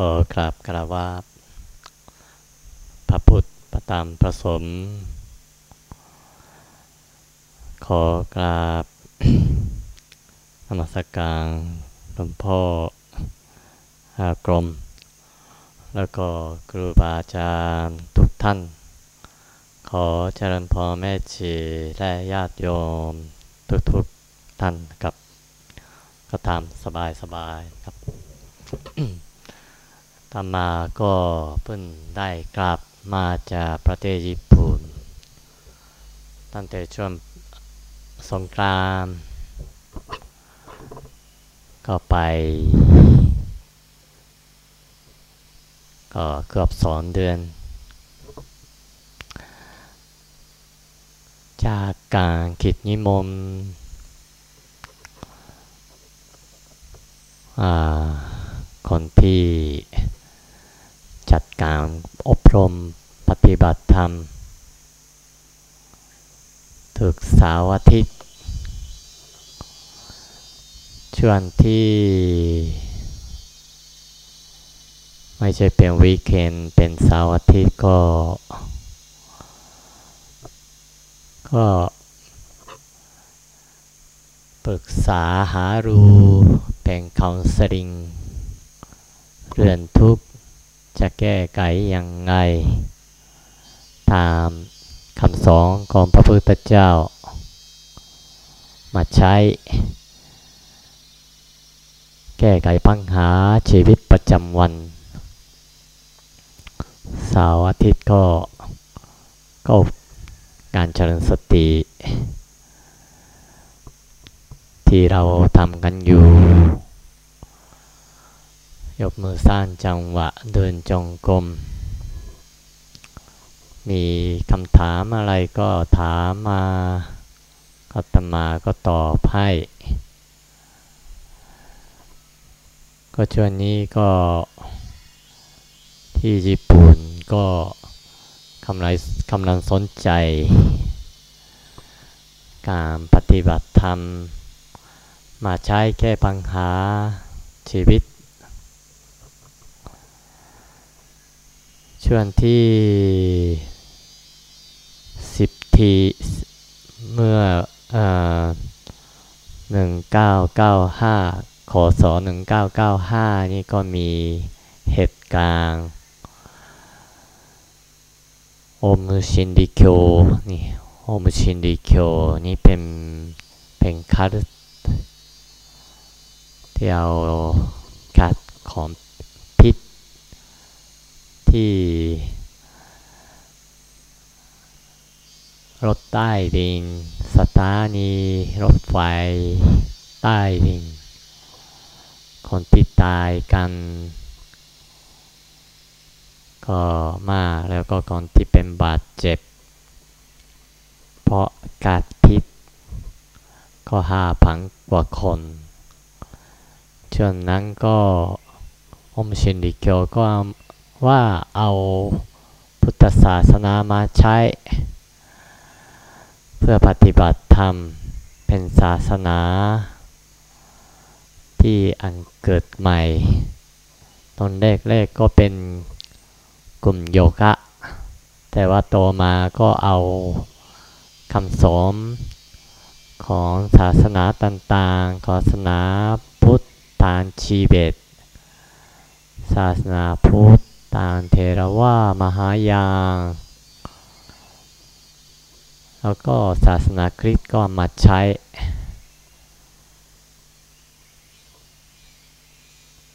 ขอกราบกราบว่าพระพุทธพระธรรมพระสม ขอกราบนมัสการหลวงพ่ออากรม แล้วก็ครูบาอาจารย์ทุกท่าน ขอเจริญพรแม่ชีและญาติโยมทุกๆท่านครับ ก็ทำสบายๆครับ ตามาก็เพิ่งได้กลับมาจากประเทศญี่ปุ่น ตั้งแต่ช่วงสงกรานก็ไป ก็เกือบสองเดือน จากการคิดนิมนต์คนที่ จัดการอบรมปฏิบัติธรรมถึกสาร์อาทิตย์ช่วงที่ ไม่ใช่เป็นวีคเอนเป็นสาร์อาทิตย์ก็ ก็ปรึกษาหารือเป็นคอนเซลิงเรื่องทุกข์ จะแก้ไขยังไง ตามคำสอนของพระพุทธเจ้า มาใช้ แก้ไขปัญหาชีวิตประจำวันเสาร์อาทิตย์ก็ก็การเจริญสติ ที่เราทำกันอยู่ ยกมือสร้างจังหวะเดินจงกรม มีคำถามอะไรก็ถามมาก็ตมาก็ตอบให้ ก็ช่วงนี้ก็ที่ญี่ปุ่นก็กำลังกำลังสนใจ การปฏิบัติธรรม มาใช้แก้ปัญหาชีวิต ช่วงที่สิบทีเมื่อหนึ่งเก้าเก้าห้าขอสอหนึ่งเก้าเก้าห้านี่ก็มีเหตุการณ์โอมชินดิโคนี่โอมชินดิโคนี่เป็นเป็นคัดที่เอาคัดของพิษที่ รถใต้ดิน สถานีรถไฟ ใต้ดิน คนที่ตายกัน ก็มากแล้วก็คนที่เป็นบาดเจ็บ เพราะกาดพิษ ก็ห้าพันกว่าคนช่วงนั้นก็อมชินดิเกียวก็ว่าเอาพุทธศาสนามาใช้ เพื่อปฏิบัติธรรมเป็นศาสนา ที่อันเกิดใหม่ ตอนแรกๆก็เป็นกลุ่มโยคะ แต่ว่าโตมาก็เอาคำสอนของศาสนาต่างๆ ศาสนาพุทธทางชีเบต ศาสนาพุทธทางเทรวามหายาน แล้วก็ศาสนาคริสต์ก็มาใช้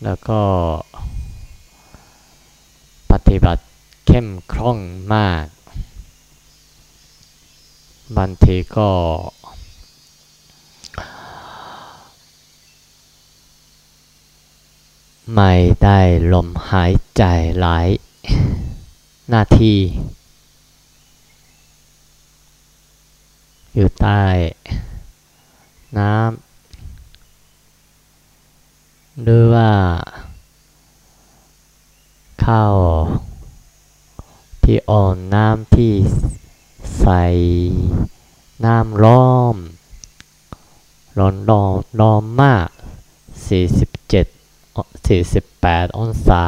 แล้วก็ปฏิบัติเข้มคล่องมาก บางทีก็ ไม่ได้ลมหายใจหลาย นาที อยู่ใต้น้ำหรือว่าเข้าที่อ่อนน้ำที่ใส่น้ำร้อม ร้อนร้อนร้อนมาก 47 48 องศา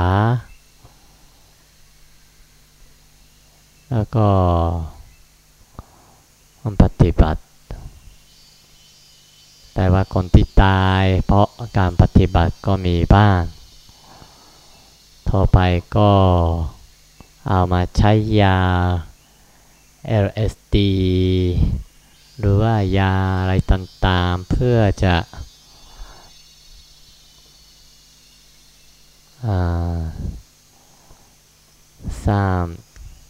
แล้วก็ มันปฏิบัติ แต่ว่าคนที่ตายเพราะการปฏิบัติก็มีบ้างต่อไปก็เอามาใช้ยา LSD หรือว่ายาอะไรต่างๆ เพื่อจะสร้าง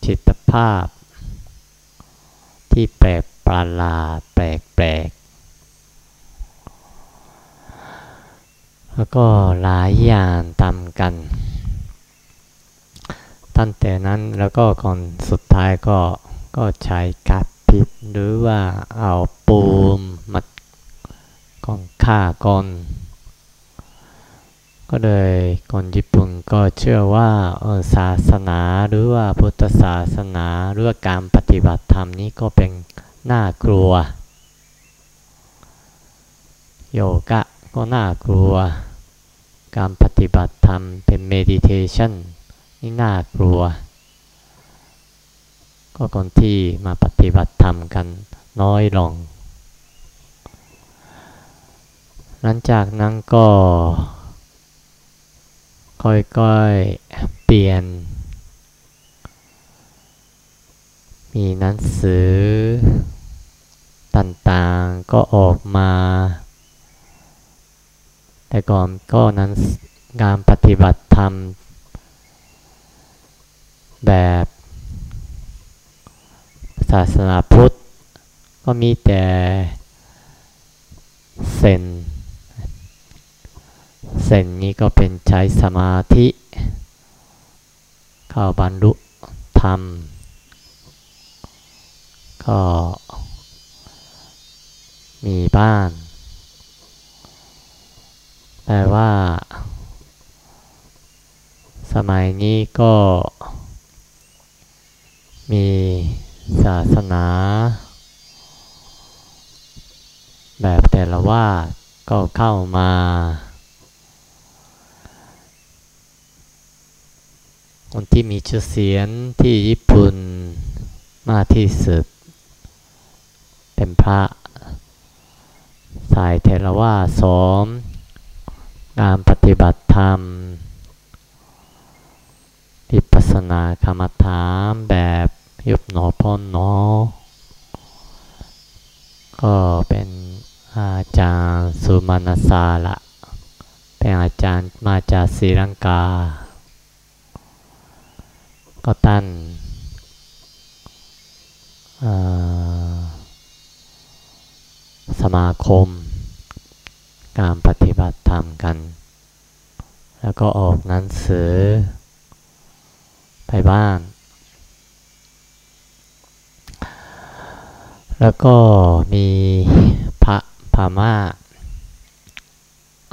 จิตภาพ ที่แปลกประหลาดแปลกแปลกแล้วก็หลายอย่างตามกันตั้งแต่นั้นแล้วก็ก่อนสุดท้ายก็ก็ใช้กัดพิษหรือว่าเอาปูมมัดกองฆ่าก่อน ก็เลยคนญี่ปุ่นก็เชื่อว่าศาสนาหรือว่าพุทธศาสนาหรือว่าการปฏิบัติธรรมนี้ก็เป็นน่ากลัว โยกะก็น่ากลัว การปฏิบัติธรรมเป็นเมดิเทชันนี่น่ากลัว ก็คนที่มาปฏิบัติธรรมกันน้อยลง หลังจากนั้นก็ ค่อยๆ เปลี่ยน มีหนังสือ ต่างๆ ก็ออกมา แต่ก่อนก็นั้นการปฏิบัติธรรม แบบศาสนาพุทธ ก็มีแต่เซน เส้นนี้ก็เป็นใช้สมาธิ เข้าบรรลุธรรม ก็มีบ้าน แต่ว่า สมัยนี้ก็มีศาสนา แบบแต่ละว่าก็เข้ามา คนที่มีชื่อเสียงที่ญี่ปุ่นมากที่สุด เป็นพระ สายเทรวาสอมการปฏิบัติธรรมวิปัสสนากรรมฐานแบบยุบหนอพ่นหนอ ก็เป็นอาจารย์สุมาณสาละ เป็นอาจารย์มาจากศรีลังกา ก็ตั้นสมาคม การปฏิบัติธรรมกัน แล้วก็ออกหนังสือ ไปบ้าน แล้วก็มีพระพาม่า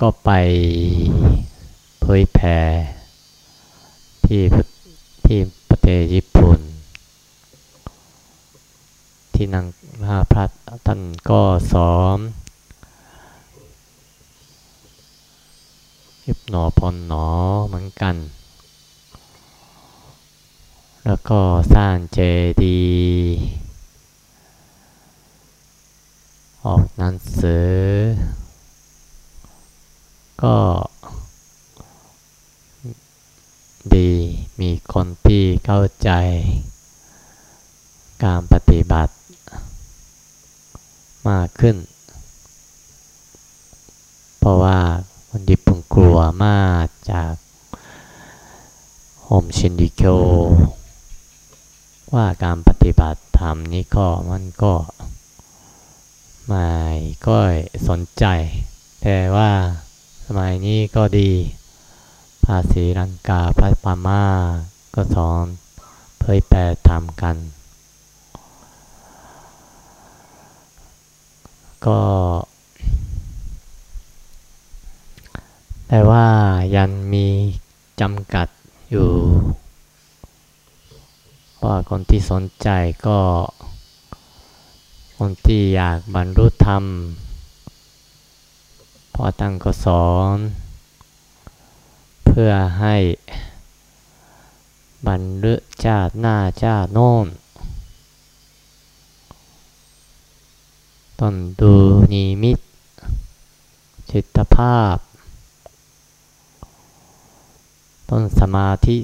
ก็ไปเผยแผ่ที่ที่ เทศญี่ปุ่น ที่นางพระพัฒท่านก็สอนยิบหนอพนหนอเหมือนกัน แล้วก็สร้างเจดีย์ออกหนังสือ ก็ดี มีคนที่เข้าใจการปฏิบัติมากขึ้น เพราะว่าคนญี่ปุ่นกลัวมากจากโฮมชินดิโกว่าการปฏิบัติธรรมนี้ก็มันก็ไม่ก็สนใจ แต่ว่าสมัยนี้ก็ดี ภาษีลังกาพระปามาก็สอนเผยแปลทำกัน ก็แต่ว่ายังมีจำกัดอยู่ว่าคนที่สนใจก็ คนที่อยากบรรลุธรรมพอตั้งก็สอน เพื่อให้บรรลุชาติหน้าชาติโน้นต้นดูนิมิต จิตภาพ ต้นสมาธิ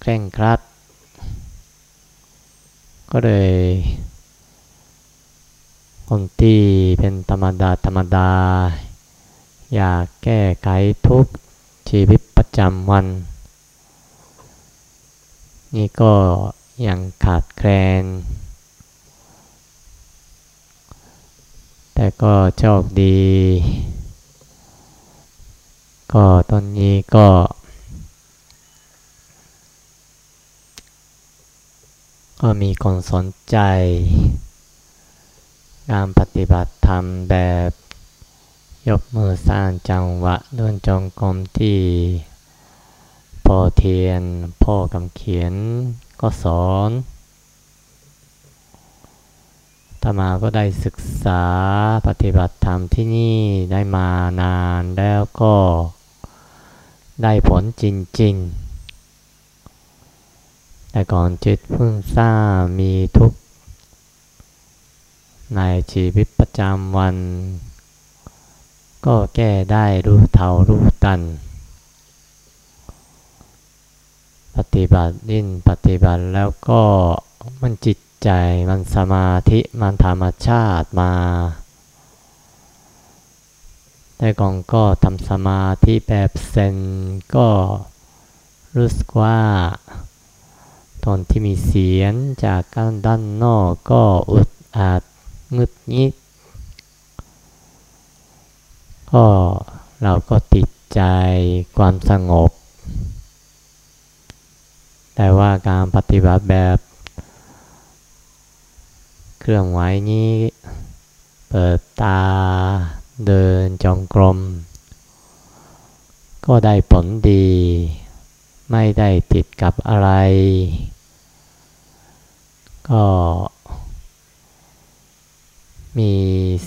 เคร่งครัด ก็เลยคนที่เป็นธรรมดาธรรมดา อยากแก้ไขทุกชีวิตประจำวัน นี่ก็ยังขาดแคลน แต่ก็โชคดี ก็ตอนนี้ก็ก็มีคนสนใจ การปฏิบัติธรรมแบบ ยกมือสร้างจังหวะเดินจงกรมที่พอเทียน พ่อกำเขียนก็สอนธรรมาก็ได้ศึกษาปฏิบัติธรรมที่นี่ได้มานานแล้วก็ได้ผลจริง ๆ แต่ก่อนจิตเพิ่งทราบมีทุกข์ในชีวิตประจำวัน ก็แก้ได้รู้เท่ารู้ตัน ปฏิบัติดิ้นปฏิบัติแล้วก็มันจิตใจมันสมาธิมันธรรมชาติมาแต่ก่อนก็ทำสมาธิแบบเซนก็รู้สึกว่าตอนที่มีเสียงจากการด้านนอกก็อุดอาดงึดงิด ก็เราก็ติดใจความสงบ แต่ว่าการปฏิบัติแบบเครื่องไหวนี้ เปิดตาเดินจงกรม ก็ได้ผลดี ไม่ได้ติดกับอะไร ก็ มี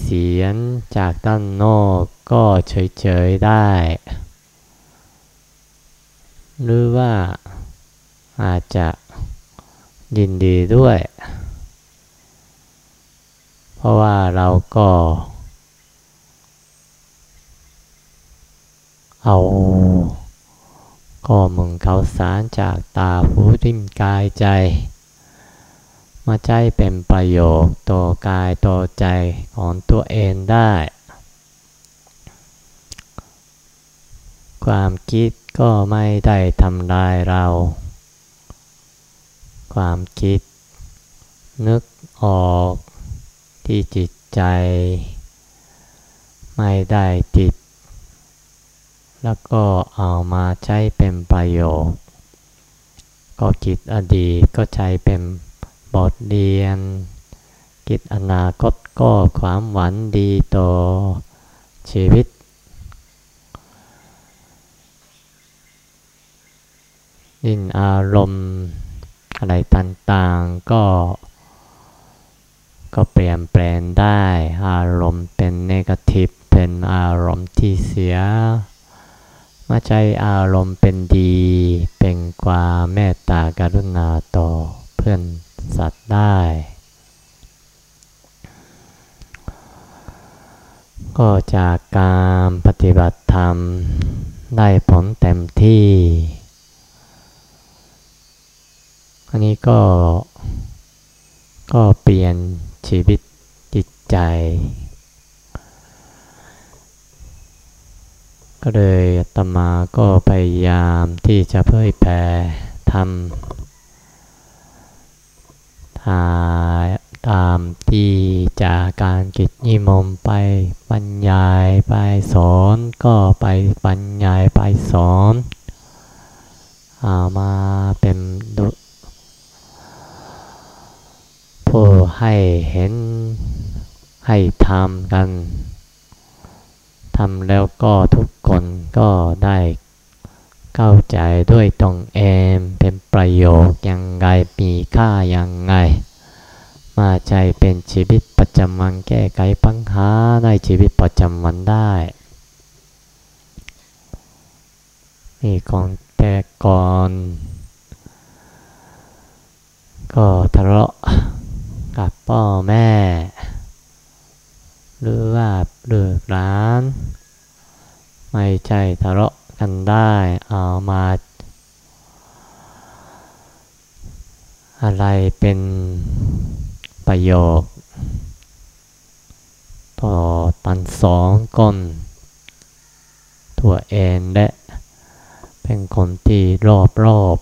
เสียงจากด้านนอกก็เฉยๆได้ หรือว่าอาจจะยินดีด้วย เพราะว่าเราก็ เอาข้อมูลข่าวสารจากตาหูริมกายใจ มาใช้เป็นประโยชน์ต่อกายต่อใจของตัวเองได้ ความคิดก็ไม่ได้ทำลายเรา ความคิด นึกออกที่จิตใจ ไม่ได้ติด แล้วก็เอามาใช้เป็นประโยชน์ ก็คิดอดีตก็ใช้เป็น บทเรียนคิดอนาคตก็ความหวังดีต่อชีวิต ยินอารมณ์อะไรต่างๆ ก็ ก็เปลี่ยนแปลงได้ อารมณ์เป็นเนกาทีฟเป็นอารมณ์ที่เสียมาใช้อารมณ์เป็นดี เป็นความเมตตากรุณาต่อเพื่อน สัตว์ได้ ก็จากการปฏิบัติธรรมได้ผลเต็มที่ อันนี้ก็ ก็เปลี่ยนชีวิตจิตใจ ก็เลยตมาก็พยายามที่จะเผยแผ่ทำ ตามที่จากการกิจนิมมไปบรรยายไปสอนก็ไปบรรยายไปสอนอามาเป็นผู้ให้เห็นให้ทำกันทำแล้วก็ทุกคนก็ได้ เข้าใจด้วยตรงเองเป็นประโยชน์ยังไงมีค่ายังไง มาใจเป็นชีวิตประจำวันแก้ไขปัญหาในชีวิตประจำวันได้มีของแต่ก่อนก็ทะเลาะกับพ่อแม่ หรือว่าเลือกร้าน ไม่ใช่ทะเลาะ กันได้เอามา อะไรเป็นประโยชน์ต่อตันสองคนตัวเองและเป็นคนที่รอบรอบ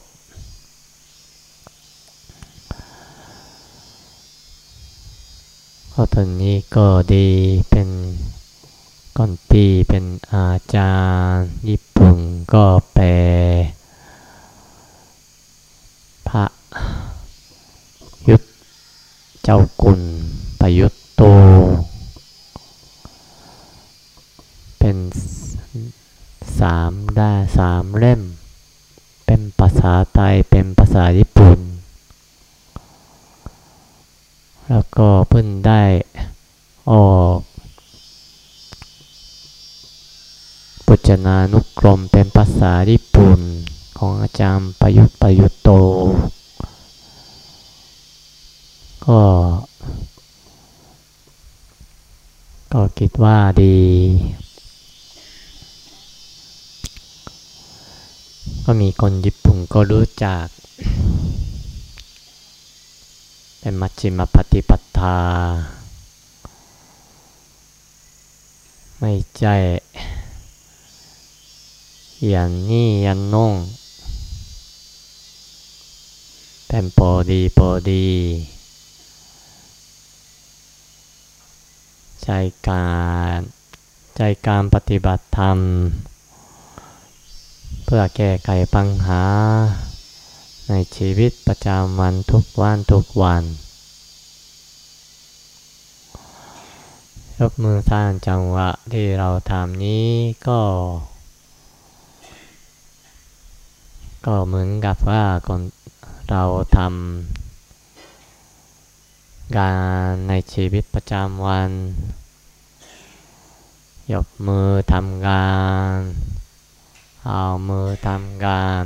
ก็ตอนนี้ก็ดีเป็น คนที่เป็นอาจารย์ ญี่ปุ่นก็แปลพระยุทธเจ้ากุลประยุทธ์โต เป็นสามได้สามเล่ม เป็นภาษาไทยเป็นภาษาญี่ปุ่น แล้วก็เพิ่งได้ออกปุ จนานุกรมเป็นภาษาญี่ปุ่นของอาจารย์ประยุทธ์ประยุทธ์โต ก็ ก็คิดว่าดี ก็มีคนญี่ปุ่นก็รู้จัก เป็นมัชฌิมปฏิปทา ไม่ใช่ ยันนี่ยันน่งเป็นพอดีพอดี ใจการใจการปฏิบัติธรรม เพื่อแก้ไขปัญหา ในชีวิตประจำวันทุกวันทุกวัน ยกมือสร้างจังหวะที่เราทำนี้ก็ ก็เหมือนกับว่าคนเราทำงานในชีวิตประจำวันยกมือทำงาน เอามือทำงาน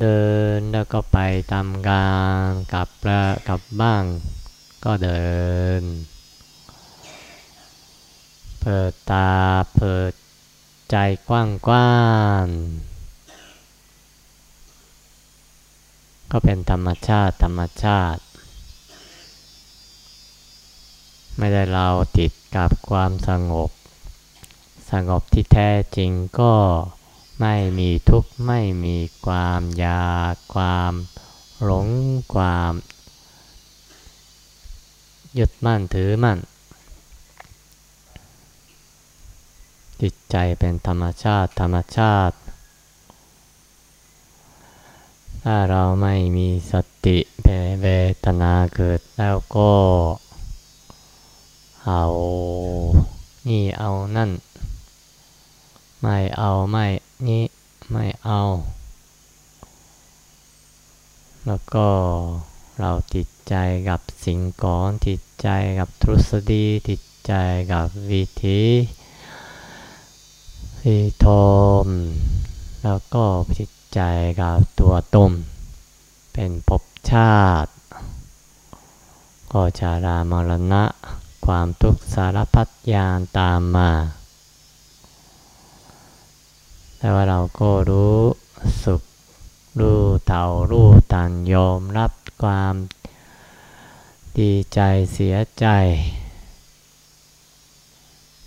เดินแล้วก็ไปทำงานกลับแล้วกลับบ้านก็เดิน เปิดตาเปิดใจกว้างๆ ก็เป็นธรรมชาติ ธรรมชาติ ไม่ได้เราติดกับความสงบ สงบที่แท้จริงก็ไม่มีทุกข์ไม่มีความอยากความหลงความยึดมั่นถือมั่น จิตใจเป็นธรรมชาติธรรมชาติ ถ้าเราไม่มีสติเวทนาเกิดแล้วก็เอานี่เอานั่น ไม่เอาไม่นี่ไม่เอา แล้วก็เราติดใจกับสิ่งก่อนติดใจกับทฤษฎีติดใจกับวิธีที่ทมแล้วก็ติด ใจกับตัวตนเป็นภพชาติ ก็ชารามรณะ ความทุกข์สารพัดยานตามมา แต่ว่าเราก็รู้สุข รู้เท่ารู้ตันยอมรับความดีใจเสียใจ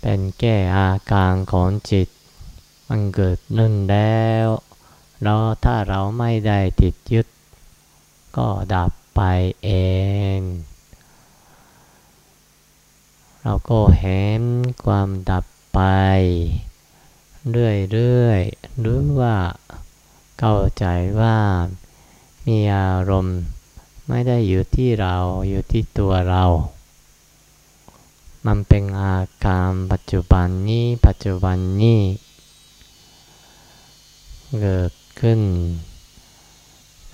เป็นแก้อาการของจิต มันเกิดนึ่นแล้ว แล้วถ้าเราไม่ได้ติดยึด ก็ดับไปเอง เราก็เห็นความดับไปเรื่อยๆหรือว่าเข้าใจว่ามีอารมณ์ไม่ได้อยู่ที่เราอยู่ที่ตัวเรา มันเป็นอาการปัจจุบันนี้ ปัจจุบันนี้เกิด ขึ้น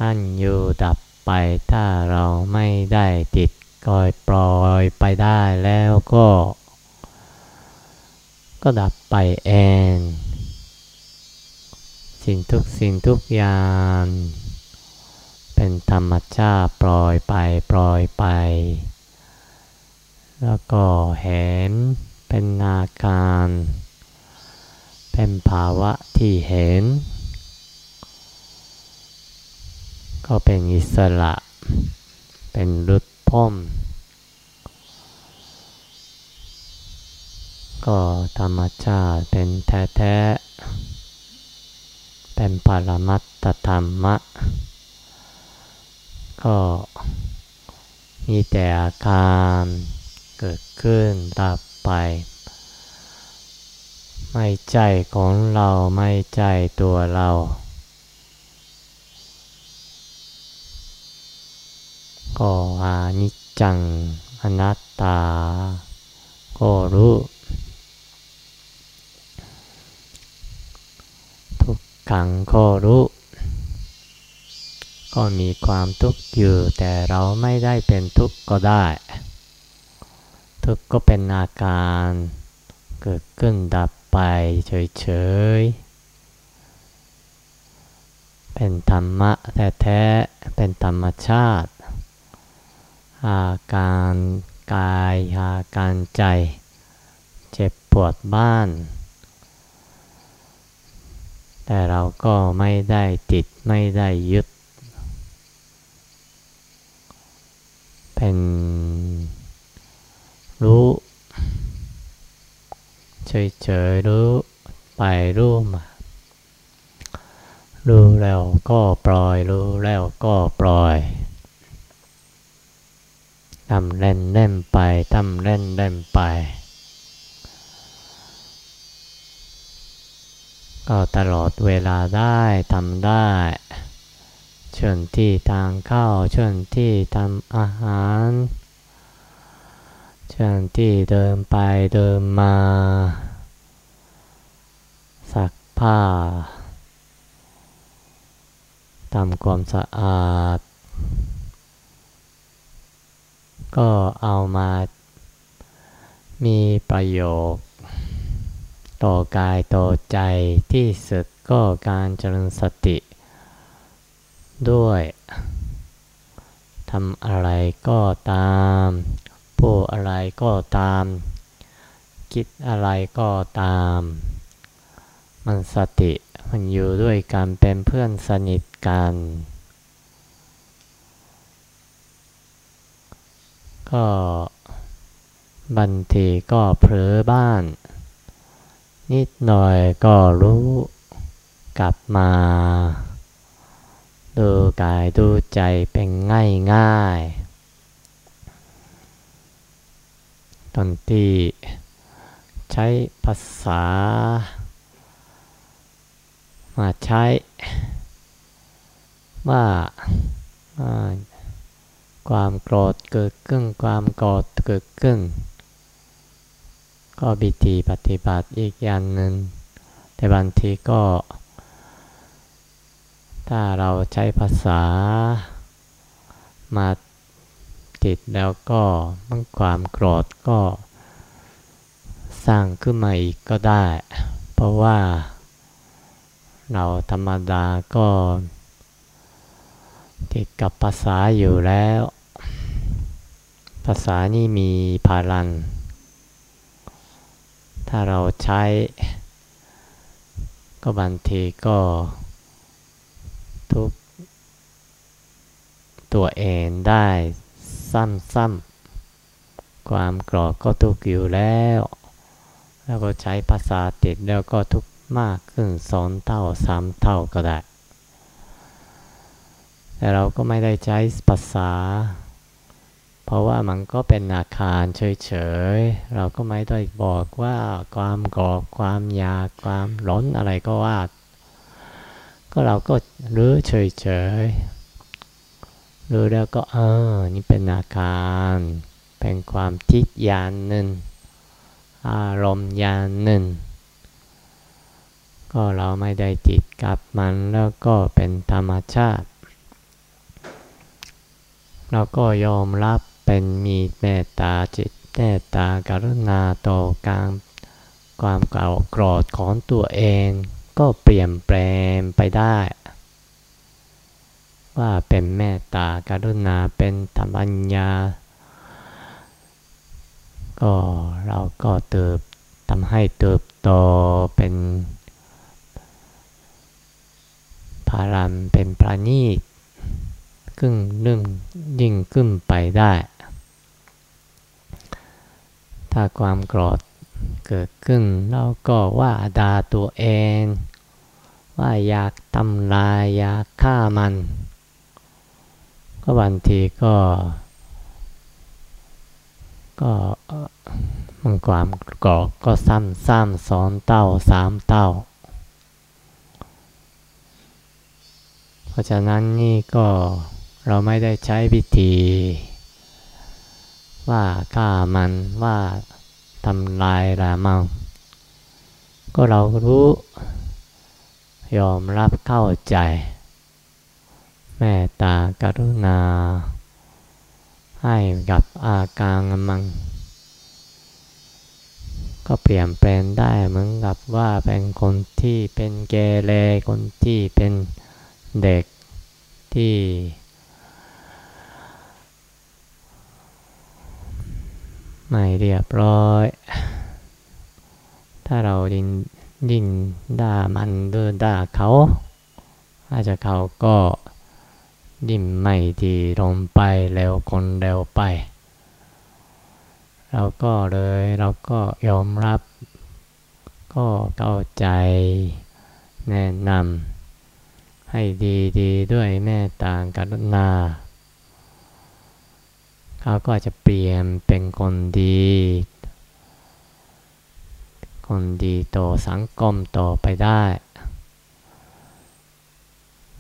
ตั้นอยู่ดับไปถ้าเราไม่ได้ติดกอยปล่อยไปได้แล้วก็ ก็ดับไปเอง สิ่งทุกสิ่งทุกอย่าง เป็นธรรมชาติปล่อยไปปล่อยไป แล้วก็เห็นเป็นอาการ เป็นภาวะที่เห็น ก็เป็นอิสระ เป็นรุดพ้มก็ธรรมชาติเป็นแท้ๆ เป็นปรมัตถธรรมะ ก็มีแต่อาการเกิดขึ้นดับไป ไม่ใจของเราไม่ใจตัวเรา ก็อานิจจังอนัตตา ก็รู้ ทุกขังก็รู้ ก็มีความทุกข์อยู่แต่เราไม่ได้เป็นทุกข์ก็ได้ ทุกข์ก็เป็นอาการเกิดขึ้นดับไปเฉยๆ เป็นธรรมะแท้ๆ เป็นธรรมชาติ อาการกายอาการใจ เจ็บปวดบ้าน แต่เราก็ไม่ได้ติดไม่ได้ยึด เป็นรู้เฉยๆรู้ไปรู้มา รู้แล้วก็ปล่อย รู้แล้วก็ปล่อย ทำเล่นเล่นไปทำเล่นเล่นไป ก็ตลอดเวลาได้ทำได้เชิญที่ทางเข้าเชิญที่ทำอาหารเชิญที่เดินไปเดินมาซักผ้าทำความสะอาด ก็เอามามีประโยชน์ต่อกายต่อใจที่สุดก็การเจริญสติ ด้วยทำอะไรก็ตามพูดอะไรก็ตาม คิดอะไรก็ตาม มันสติมันอยู่ด้วยกันเป็นเพื่อนสนิทกัน ก็บางทีก็เผลอบ้าน นิดหน่อยก็รู้กลับมา ดูกายดูใจเป็นง่ายง่ายตอนที่ใช้ภาษา มาใช้ว่า ความโกรธเกิดขึ้นความโกรธเกิดขึ้น ก็บิธีปฏิบัติอีกอย่างหนึ่งแต่บางทีก็ ถ้าเราใช้ภาษามาติดแล้วก็มันความโกรธก็ สร้างขึ้นมาอีกก็ได้ เพราะว่า เราธรรมดาก็ติดกับภาษาอยู่แล้ว ภาษานี่มีพลัง ถ้าเราใช้ ก็บางทีก็ทุกตัวเองได้ซ้ำๆความกรอก็ทุกอยู่แล้ว แล้วก็ใช้ภาษาติดแล้วก็ทุกมากขึ้นสองเท่าสามเท่าก็ได้ แต่เราก็ไม่ได้ใช้ภาษา เพราะว่ามันก็เป็นอาคารเฉยๆ เราก็ไม่ได้บอกว่าความกรอบความยากความล้นอะไรก็ว่า ก็เราก็รู้เฉยๆรู้แล้วก็เออ นี่เป็นอาการเป็นความทิฏยานหนึ่งอารมณ์ยานหนึ่งก็เราไม่ได้ติดกับมันแล้วก็เป็นธรรมชาติ เราก็ยอมรับ เป็นมีเมตตาจิตเมตตาการุณาต่อการความเก่าโกรธของตัวเอง ก็เปลี่ยนแปลงไปได้ ว่าเป็นเมตตาการุณาเป็นธรรมัญญา ก็เราก็เติบทำให้เติบโตเป็นพารันเป็นปราณีตครึ่งเรื่องยิ่งขึ้นไปได้ ถ้าความโกรธเกิดขึ้นเราก็ว่าด่าตัวเอง ว่าอยากทำลายอยากฆ่ามัน ก็บางทีก็ก็มันความกรอกก็ซ้ำซ้ำสองเต้าสามเต้า เพราะฉะนั้นนี่ก็เราไม่ได้ใช้วิธี ว่าฆ่ามันว่าทำลายละมังก็เรารู้ ยอมรับเข้าใจ แม่ตากรุณา ให้กับอาการมัง ก็เปลี่ยนแปลงได้เหมือนกับว่าเป็นคนที่เป็นเกเรคนที่เป็นเด็กที่ ไม่เรียบร้อย ถ้าเราดินดินด่ามันเดินด่าเขาอาจจะเขาก็ดิ่มไม่ดีลงไปเร็วคนเร็วไป เราก็เลยเราก็ยอมรับ ก็เข้าใจแนะนำให้ดีดีด้วยแม่ต่างกรุณา เขาก็จะเปลี่ยนเป็นคนดี คนดีต่อสังคมต่อไปได้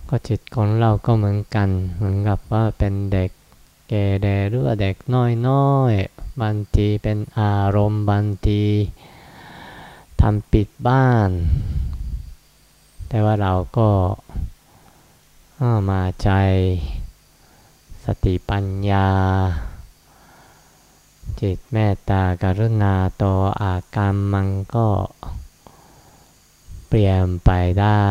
ก็จิตของเราก็เหมือนกัน เหมือนกับว่าเป็นเด็กแก่แดหรือว่าเด็กน้อยๆบางทีเป็นอารมณ์บางทีทำปิดบ้าน แต่ว่าเราก็มาใจสติปัญญา จิตเมตตากรุณาต่ออาการมันก็เปลี่ยนไปได้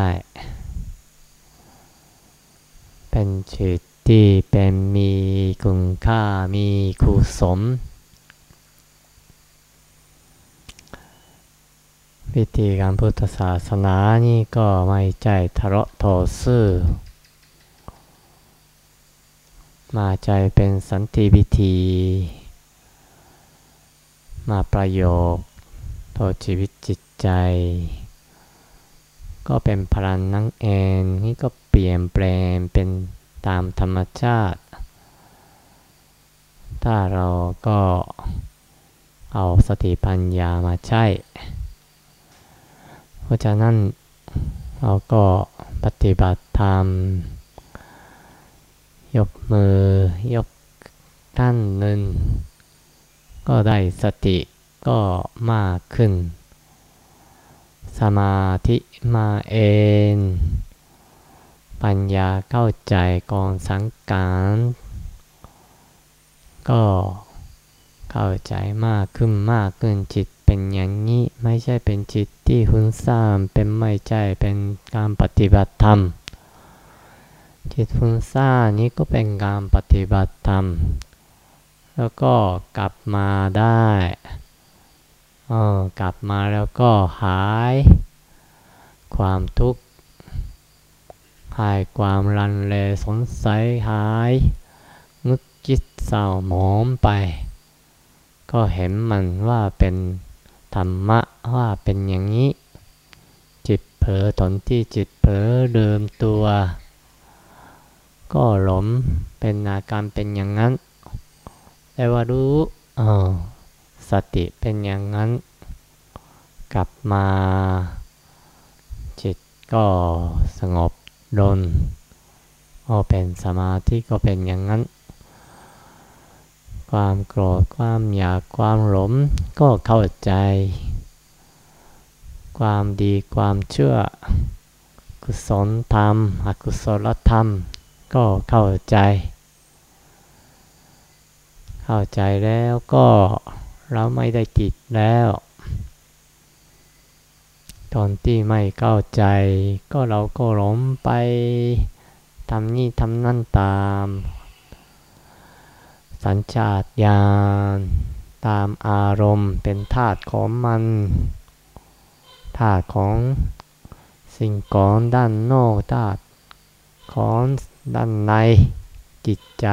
เป็นจิตที่เป็นมีคุณค่ามีคุศลวิธีการพุทธศาสนานี่ก็ไม่ใจทะเลาะโทซื่อมาใจเป็นสันติวิธี มาประโยคต่อชีวิตจิตใจ ก็เป็นพลังนั่งเองนี่ก็เปลี่ยนแปลงเป็นตามธรรมชาติ ถ้าเราก็เอาสติปัญญามาใช้ เพราะฉะนั้นเราก็ปฏิบัติธรรม ยกมือยกท่านหนึ่ง ก็ได้สติก็มากขึ้น สมาธิมาเอง ปัญญาเข้าใจกองสังการ ก็เข้าใจมากขึ้นมากขึ้นจิตเป็นอย่างนี้ไม่ใช่เป็นจิตที่หุนซ่ามเป็นไม่ใช่เป็นการปฏิบัติธรรม จิตหุนซ่านี้ก็เป็นการปฏิบัติธรรม แล้วก็กลับมาได้เออกลับมาแล้วก็หาย ความทุกข์หายความรันเลสงสัยหายงึกจิตเศร้าหมองไป ก็เห็นมันว่าเป็นธรรมะว่าเป็นอย่างนี้ จิตเผลอตนที่จิตเผลอเดิมตัว ก็หลมเป็นอาการเป็นอย่างนั้น แต่ว่ารู้สติเป็นอย่างนั้น กลับมาจิตก็สงบดนก็เป็นสมาธิก็เป็นอย่างนั้น ความโกรธความอยากความหลงก็เข้าใจ ความดีความเชื่อ กุศลธรรม อกุศลธรรม ก็เข้าใจ เข้าใจแล้วก็เราไม่ได้กิจแล้ว ตอนที่ไม่เข้าใจ ก็เราก็หลงไปทำนี่ทำนั่นตาม สัญชาตญาณตามอารมณ์เป็นธาตุของมันธาตุของสิ่งของด้านนอกธาตุของด้านในจิตใจ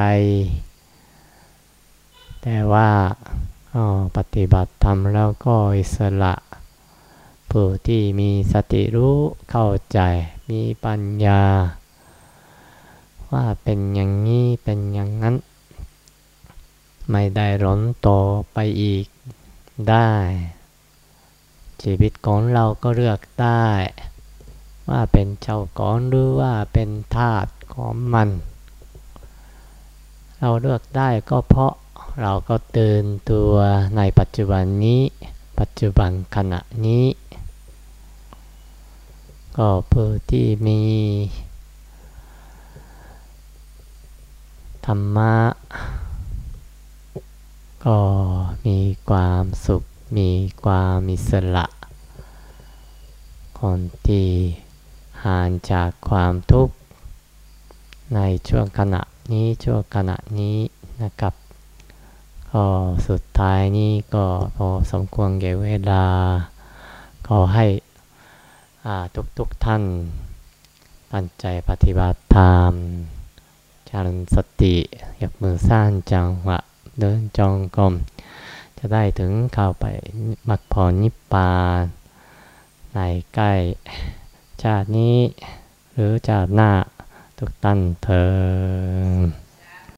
แต่ว่าปฏิบัติธรรมแล้วก็อิสระผู้ที่มีสติรู้เข้าใจมีปัญญา ว่าเป็นอย่างนี้เป็นอย่างนั้น ไม่ได้หลนต่อไปอีกได้ ชีวิตของเราก็เลือกได้ ว่าเป็นเจ้าของหรือว่าเป็นทาสของมัน เราเลือกได้ก็เพราะ เราก็ตื่นตัวในปัจจุบันนี้ ปัจจุบันขณะนี้ ก็ผู้ที่มีธรรมะ ก็มีความสุข มีความมิสระคนที่ห่างจากความทุกข์ ในช่วงขณะนี้ช่วงขณะนี้นะครับ ก็สุดท้ายนี้ก็พอสมควรเก่เวลา ก็ให้ทุกทุกท่านตั้งใจปฏิบัติธรรมจารสติยกมือสร้างจังหวะเดินจองกรมจะได้ถึงเข้าไปมักพรนิพพานในใกล้ชาตินี้หรือชาติหน้าทุกท่านเธอ